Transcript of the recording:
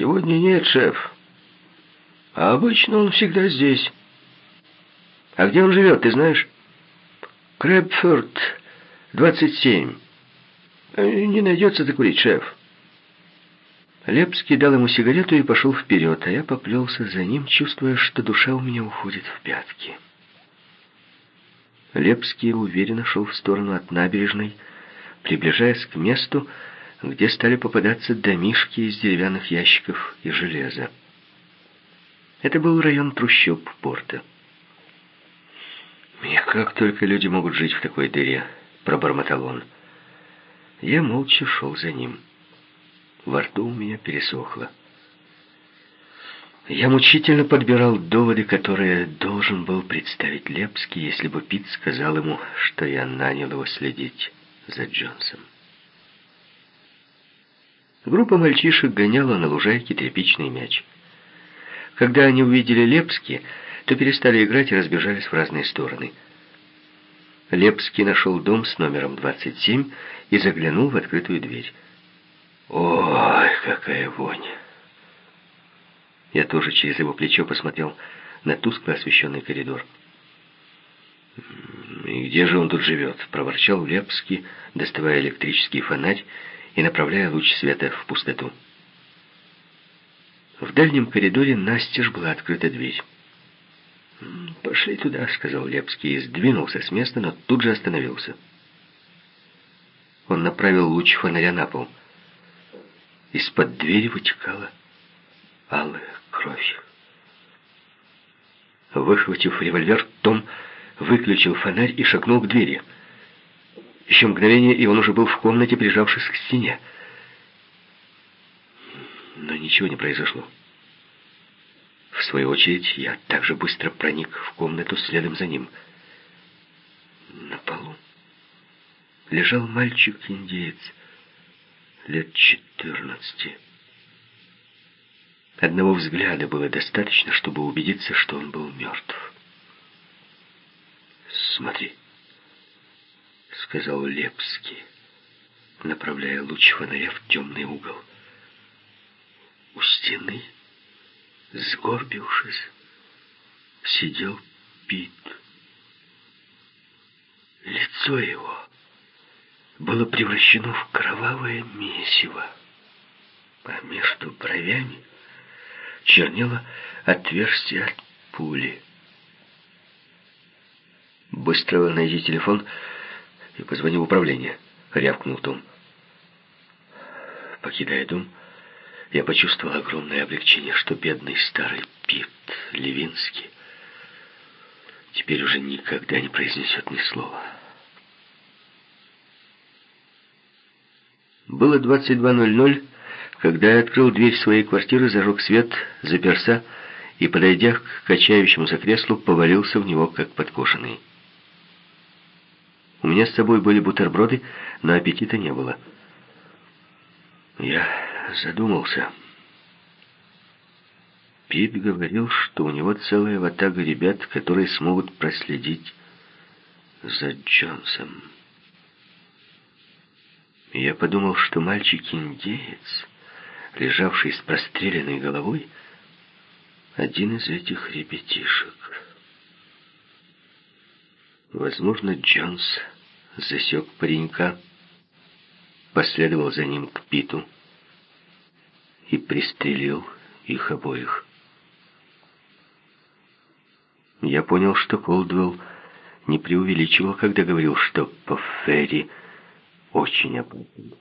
«Сегодня нет, шеф. А обычно он всегда здесь». «А где он живет, ты знаешь?» «Крэбфорд, 27. Не найдется закурить, шеф». Лепский дал ему сигарету и пошел вперед, а я поплелся за ним, чувствуя, что душа у меня уходит в пятки. Лепский уверенно шел в сторону от набережной, приближаясь к месту, где стали попадаться домишки из деревянных ящиков и железа. Это был район трущоб порта. «И как только люди могут жить в такой дыре?» — пробормотал он. Я молча шел за ним. Во рту у меня пересохло. Я мучительно подбирал доводы, которые должен был представить Лепский, если бы Пит сказал ему, что я нанял его следить за Джонсом. Группа мальчишек гоняла на лужайке тряпичный мяч. Когда они увидели Лепски, то перестали играть и разбежались в разные стороны. Лепский нашел дом с номером 27 и заглянул в открытую дверь. «Ой, какая вонь!» Я тоже через его плечо посмотрел на тускло освещенный коридор. «И где же он тут живет?» — проворчал Лепский, доставая электрический фонарь и направляя луч света в пустоту. В дальнем коридоре настежь была открыта дверь. «Пошли туда», — сказал Лепский, и сдвинулся с места, но тут же остановился. Он направил луч фонаря на пол. Из-под двери вытекала алая кровь. Выхватив револьвер, Том выключил фонарь и шагнул к двери. Еще мгновение, и он уже был в комнате, прижавшись к стене. Но ничего не произошло. В свою очередь, я также быстро проник в комнату следом за ним. На полу лежал мальчик-индеец лет четырнадцати. Одного взгляда было достаточно, чтобы убедиться, что он был мертв. «Смотри», — сказал Лепский, направляя луч фонаря в темный угол. У стены, сгорбившись, сидел Пит. Лицо его было превращено в кровавое месиво, а между бровями чернело отверстие от пули. «Быстро найди телефон и позвони в управление», — рявкнул Том. Покидая дом, я почувствовал огромное облегчение, что бедный старый Пит Левинский теперь уже никогда не произнесет ни слова. Было 22.00, когда я открыл дверь своей квартиры, зажег свет, заперся и, подойдя к качающемуся креслу, повалился в него, как подкошенный. У меня с собой были бутерброды, но аппетита не было. Я задумался. Пит говорил, что у него целая ватага ребят, которые смогут проследить за Джонсом. Я подумал, что мальчик-индеец лежавший с простреленной головой, один из этих ребятишек. Возможно, Джонс засек паренька, последовал за ним к Питу и пристрелил их обоих. Я понял, что Колдвелл не преувеличивал, когда говорил, что по Ферри очень опасен.